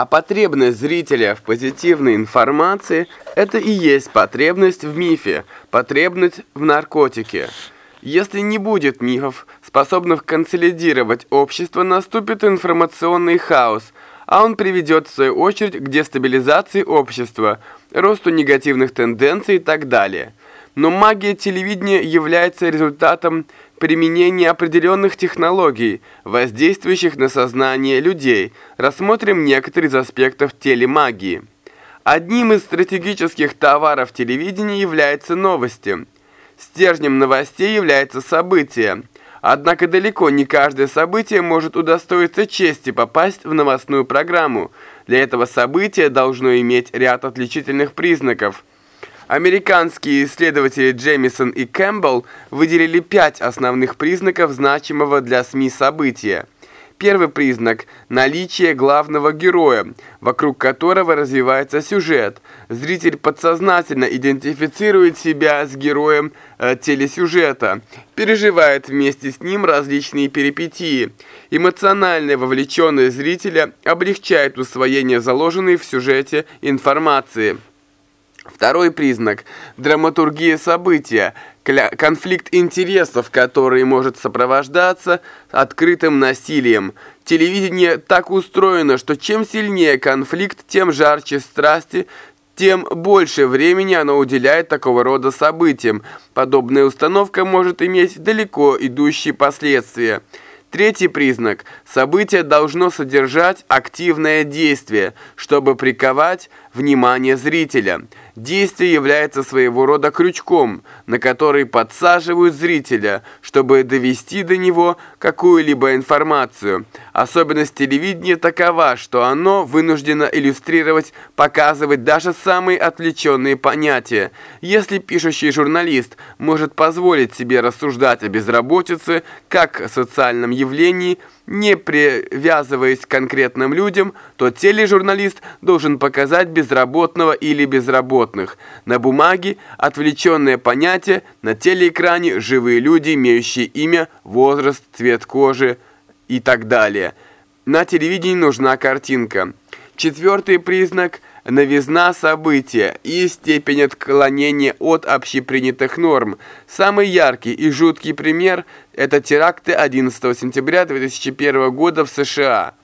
А потребность зрителя в позитивной информации – это и есть потребность в мифе, потребность в наркотике. Если не будет мифов, способных консолидировать общество, наступит информационный хаос, а он приведет в свою очередь к дестабилизации общества, росту негативных тенденций и так далее. Но магия телевидения является результатом применения определенных технологий, воздействующих на сознание людей. Рассмотрим некоторые из аспектов телемагии. Одним из стратегических товаров телевидения являются новости. Стержнем новостей является событие. Однако далеко не каждое событие может удостоиться чести попасть в новостную программу. Для этого события должно иметь ряд отличительных признаков – Американские исследователи Джемисон и Кэмпбелл выделили пять основных признаков значимого для СМИ события. Первый признак – наличие главного героя, вокруг которого развивается сюжет. Зритель подсознательно идентифицирует себя с героем э, телесюжета, переживает вместе с ним различные перипетии. Эмоциональная вовлеченность зрителя облегчает усвоение заложенной в сюжете информации. Второй признак – драматургия события, конфликт интересов, который может сопровождаться открытым насилием. Телевидение так устроено, что чем сильнее конфликт, тем жарче страсти, тем больше времени оно уделяет такого рода событиям. Подобная установка может иметь далеко идущие последствия. Третий признак – событие должно содержать активное действие, чтобы приковать внимание зрителя – Действие является своего рода крючком, на который подсаживают зрителя, чтобы довести до него какую-либо информацию. Особенность телевидения такова, что оно вынуждено иллюстрировать, показывать даже самые отвлеченные понятия. Если пишущий журналист может позволить себе рассуждать о безработице как о социальном не привязываясь к конкретным людям, то тележурналист должен показать безработного или безработных. На бумаге отвлеченное понятие, на телеэкране живые люди, имеющие имя, возраст, цвет кожи и так далее. На телевидении нужна картинка. Четвертый признак – новизна события и степень отклонения от общепринятых норм. Самый яркий и жуткий пример – это теракты 11 сентября 2001 года в США.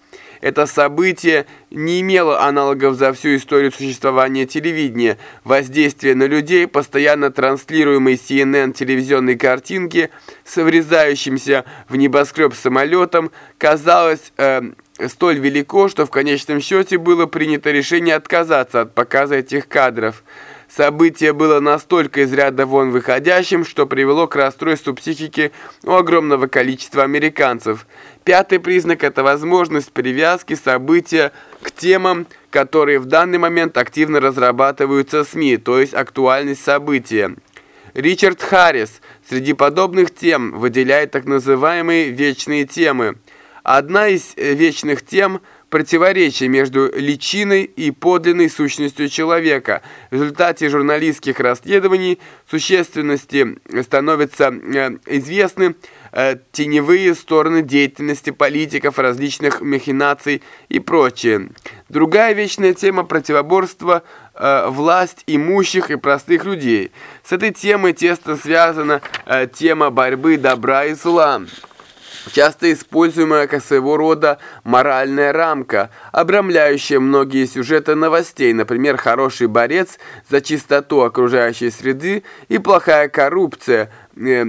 Это событие не имело аналогов за всю историю существования телевидения. Воздействие на людей, постоянно транслируемой CNN телевизионной картинки с врезающимся в небоскреб самолетом, казалось... Э, столь велико, что в конечном счете было принято решение отказаться от показа этих кадров. Событие было настолько из ряда вон выходящим, что привело к расстройству психики у огромного количества американцев. Пятый признак – это возможность привязки события к темам, которые в данный момент активно разрабатываются СМИ, то есть актуальность события. Ричард Харрис среди подобных тем выделяет так называемые «вечные темы». Одна из э, вечных тем – противоречие между личиной и подлинной сущностью человека. В результате журналистских расследований существенности становятся э, известны э, теневые стороны деятельности политиков, различных махинаций и прочее. Другая вечная тема – противоборства власть имущих и простых людей. С этой темой тесно связана тема борьбы добра и зла часто используемая как своего рода моральная рамка, обрамляющая многие сюжеты новостей, например, «Хороший борец за чистоту окружающей среды» и «Плохая коррупция», э,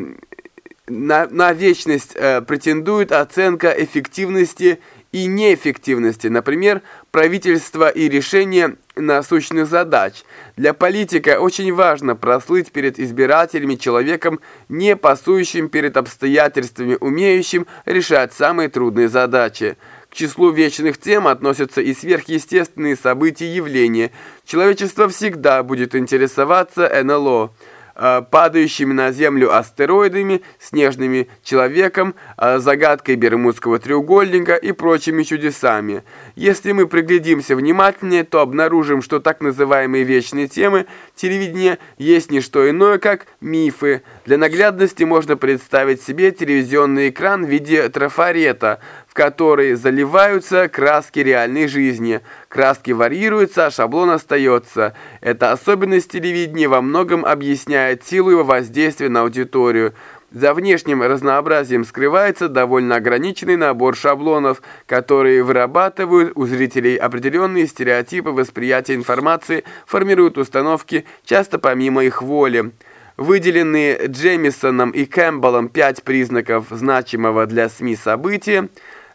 на, на вечность э, претендует оценка эффективности и неэффективности, например, правительства и решения насущных задач. Для политика очень важно прослыть перед избирателями человеком, не пасующим перед обстоятельствами, умеющим решать самые трудные задачи. К числу вечных тем относятся и сверхъестественные события и явления. Человечество всегда будет интересоваться НЛО. Э, падающими на Землю астероидами, снежными человеком, э, загадкой Бермудского треугольника и прочими чудесами. Если мы приглядимся внимательнее, то обнаружим, что так называемые вечные темы телевидения есть не что иное, как мифы. Для наглядности можно представить себе телевизионный экран в виде трафарета, которой заливаются краски реальной жизни. Краски варьируются, а шаблон остается. Эта особенность телевидения во многом объясняет силу его воздействия на аудиторию. За внешним разнообразием скрывается довольно ограниченный набор шаблонов, которые вырабатывают у зрителей определенные стереотипы восприятия информации, формируют установки, часто помимо их воли. Выделенные Джемисоном и Кэмпбеллом пять признаков значимого для СМИ события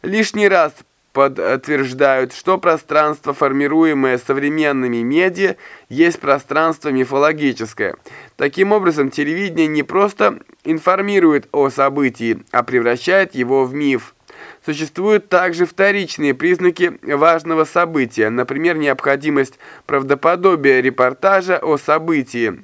лишний раз подтверждают, что пространство, формируемое современными медиа, есть пространство мифологическое. Таким образом, телевидение не просто информирует о событии, а превращает его в миф. Существуют также вторичные признаки важного события, например, необходимость правдоподобия репортажа о событии.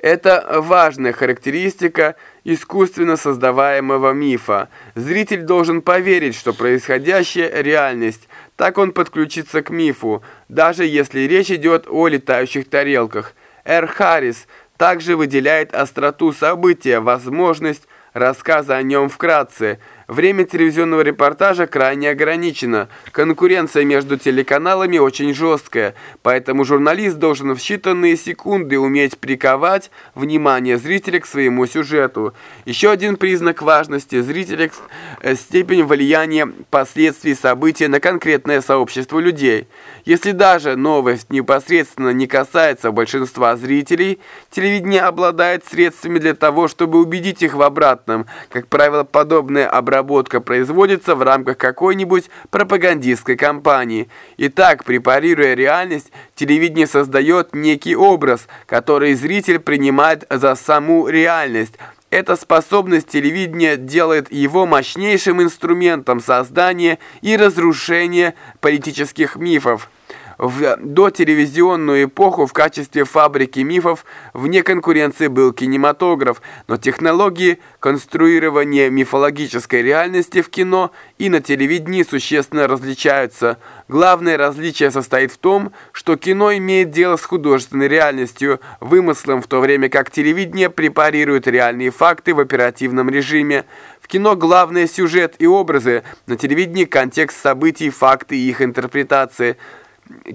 Это важная характеристика искусственно создаваемого мифа. Зритель должен поверить, что происходящее – реальность. Так он подключится к мифу, даже если речь идет о летающих тарелках. Эр Харрис также выделяет остроту события, возможность рассказа о нем вкратце – Время телевизионного репортажа крайне ограничено. Конкуренция между телеканалами очень жесткая, поэтому журналист должен в считанные секунды уметь приковать внимание зрителя к своему сюжету. Еще один признак важности зрителя – степень влияния последствий события на конкретное сообщество людей. Если даже новость непосредственно не касается большинства зрителей, телевидение обладает средствами для того, чтобы убедить их в обратном. Как правило, подобное обращение обработка производится в рамках какой-нибудь пропагандистской кампании. Итак, препарируя реальность, телевидение создает некий образ, который зритель принимает за саму реальность. Эта способность телевидения делает его мощнейшим инструментом создания и разрушения политических мифов. В дотелевизионную эпоху в качестве фабрики мифов вне конкуренции был кинематограф, но технологии конструирования мифологической реальности в кино и на телевидении существенно различаются. Главное различие состоит в том, что кино имеет дело с художественной реальностью, вымыслом, в то время как телевидение препарирует реальные факты в оперативном режиме. В кино главное сюжет и образы, на телевидении контекст событий, факты и их интерпретации –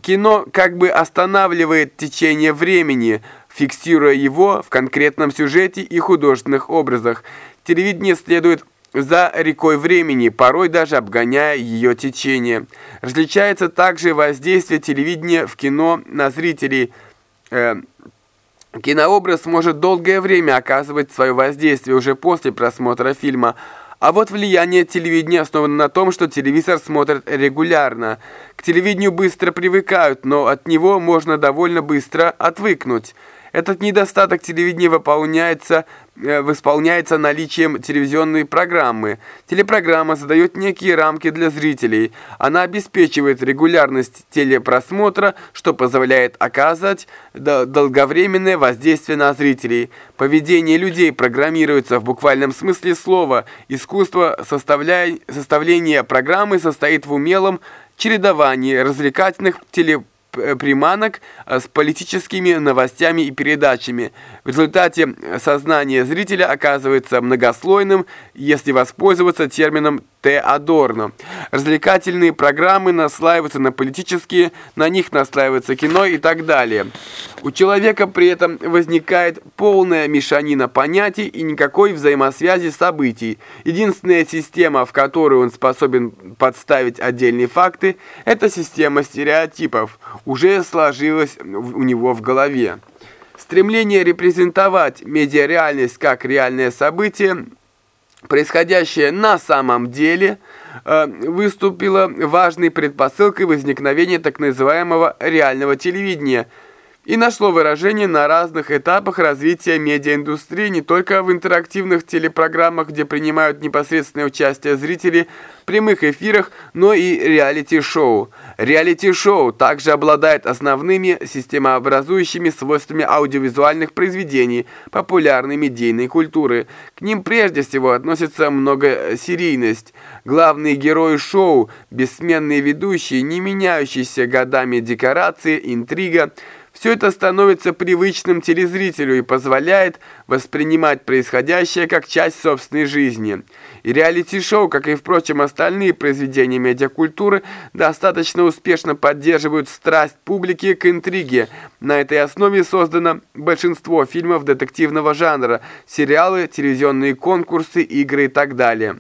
Кино как бы останавливает течение времени, фиксируя его в конкретном сюжете и художественных образах. Телевидение следует за рекой времени, порой даже обгоняя ее течение. Различается также воздействие телевидения в кино на зрителей. Э, кинообраз может долгое время оказывать свое воздействие уже после просмотра фильма, а вот влияние телевидения основано на том, что телевизор смотрят регулярно. К телевидению быстро привыкают, но от него можно довольно быстро отвыкнуть. Этот недостаток телевидения выполняется, э, восполняется наличием телевизионной программы. Телепрограмма задает некие рамки для зрителей. Она обеспечивает регулярность телепросмотра, что позволяет оказать долговременное воздействие на зрителей. Поведение людей программируется в буквальном смысле слова. Искусство составления программы состоит в умелом чередовании развлекательных телепрограмм приманок э, с политическими новостями и передачами. В результате сознание зрителя оказывается многослойным, если воспользоваться термином Т. Адорно. Развлекательные программы наслаиваются на политические, на них наслаивается кино и так далее. У человека при этом возникает полная мешанина понятий и никакой взаимосвязи событий. Единственная система, в которую он способен подставить отдельные факты, это система стереотипов, уже сложилась у него в голове. Стремление репрезентовать медиареальность как реальное событие – происходящее на самом деле э, выступило важной предпосылкой возникновения так называемого реального телевидения – и нашло выражение на разных этапах развития медиаиндустрии, не только в интерактивных телепрограммах, где принимают непосредственное участие зрители, прямых эфирах, но и реалити-шоу. Реалити-шоу также обладает основными системообразующими свойствами аудиовизуальных произведений популярной медийной культуры. К ним прежде всего относится многосерийность. Главные герои шоу, бессменные ведущие, не меняющиеся годами декорации, интрига – Все это становится привычным телезрителю и позволяет воспринимать происходящее как часть собственной жизни. И реалити-шоу, как и, впрочем, остальные произведения медиакультуры, достаточно успешно поддерживают страсть публики к интриге. На этой основе создано большинство фильмов детективного жанра, сериалы, телевизионные конкурсы, игры и так далее.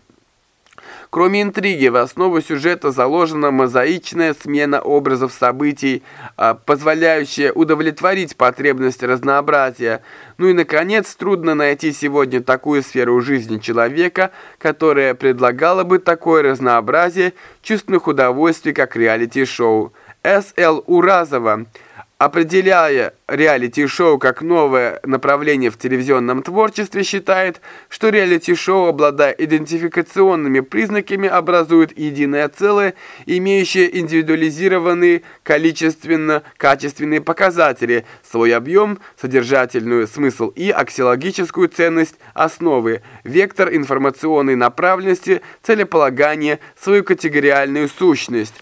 Кроме интриги, в основу сюжета заложена мозаичная смена образов событий, а, позволяющая удовлетворить потребность разнообразия. Ну и, наконец, трудно найти сегодня такую сферу жизни человека, которая предлагала бы такое разнообразие чувственных удовольствий, как реалити-шоу. С.Л. Уразова – определяя реалити-шоу как новое направление в телевизионном творчестве, считает, что реалити-шоу, обладая идентификационными признаками, образует единое целое, имеющее индивидуализированные количественно-качественные показатели, свой объем, содержательную смысл и аксиологическую ценность основы, вектор информационной направленности, целеполагание, свою категориальную сущность.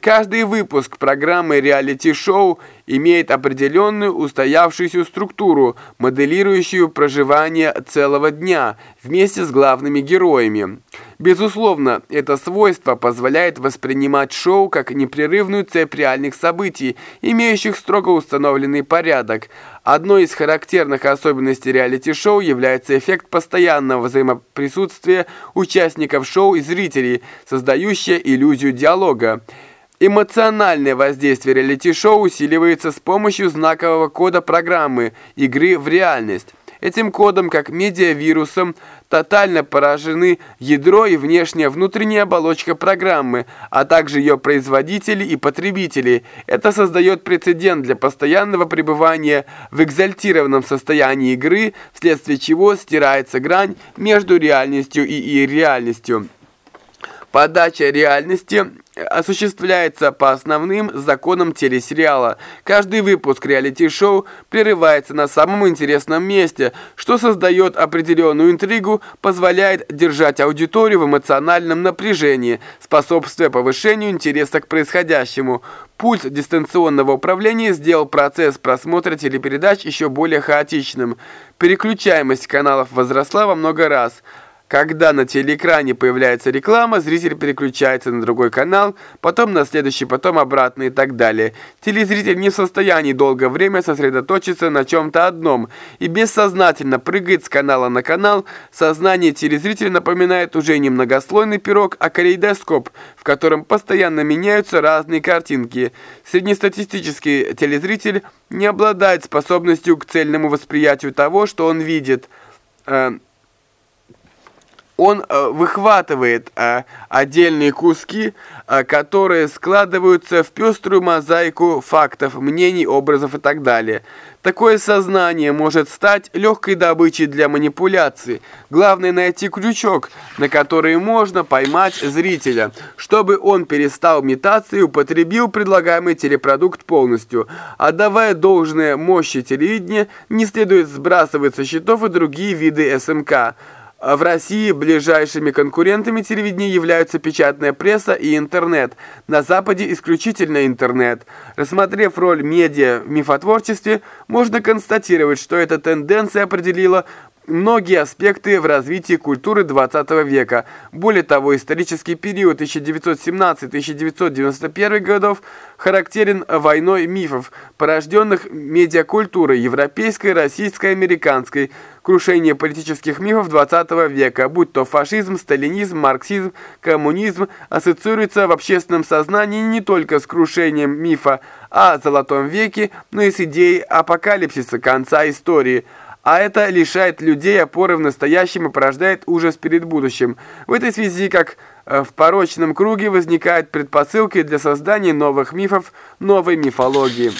Каждый выпуск программы реалити-шоу имеет определенную устоявшуюся структуру, моделирующую проживание целого дня вместе с главными героями. Безусловно, это свойство позволяет воспринимать шоу как непрерывную цепь реальных событий, имеющих строго установленный порядок. Одной из характерных особенностей реалити-шоу является эффект постоянного взаимоприсутствия участников шоу и зрителей, создающая иллюзию диалога. Эмоциональное воздействие реалити-шоу усиливается с помощью знакового кода программы игры в реальность. Этим кодом, как медиавирусом, тотально поражены ядро и внешняя внутренняя оболочка программы, а также ее производители и потребители. Это создает прецедент для постоянного пребывания в экзальтированном состоянии игры, вследствие чего стирается грань между реальностью и ирреальностью. Подача реальности осуществляется по основным законам телесериала. Каждый выпуск реалити-шоу прерывается на самом интересном месте, что создает определенную интригу, позволяет держать аудиторию в эмоциональном напряжении, способствуя повышению интереса к происходящему. Пульт дистанционного управления сделал процесс просмотра телепередач еще более хаотичным. Переключаемость каналов возросла во много раз – когда на телеэкране появляется реклама, зритель переключается на другой канал, потом на следующий, потом обратно и так далее. Телезритель не в состоянии долгое время сосредоточиться на чем-то одном и бессознательно прыгает с канала на канал. Сознание телезрителя напоминает уже не многослойный пирог, а калейдоскоп, в котором постоянно меняются разные картинки. Среднестатистический телезритель не обладает способностью к цельному восприятию того, что он видит э, – он э, выхватывает э, отдельные куски, э, которые складываются в пеструю мозаику фактов, мнений, образов и так далее. Такое сознание может стать легкой добычей для манипуляции. Главное найти крючок, на который можно поймать зрителя, чтобы он перестал метаться и употребил предлагаемый телепродукт полностью. Отдавая должное мощи телевидения, не следует сбрасывать со счетов и другие виды СМК. В России ближайшими конкурентами телевидения являются печатная пресса и интернет. На Западе исключительно интернет. Рассмотрев роль медиа в мифотворчестве, можно констатировать, что эта тенденция определила многие аспекты в развитии культуры 20 века. Более того, исторический период 1917-1991 годов характерен войной мифов, порожденных медиакультурой европейской, российской, американской, крушение политических мифов 20 века, будь то фашизм, сталинизм, марксизм, коммунизм, ассоциируется в общественном сознании не только с крушением мифа о Золотом веке, но и с идеей апокалипсиса, конца истории – а это лишает людей опоры в настоящем и порождает ужас перед будущим. В этой связи, как э, в порочном круге, возникают предпосылки для создания новых мифов, новой мифологии.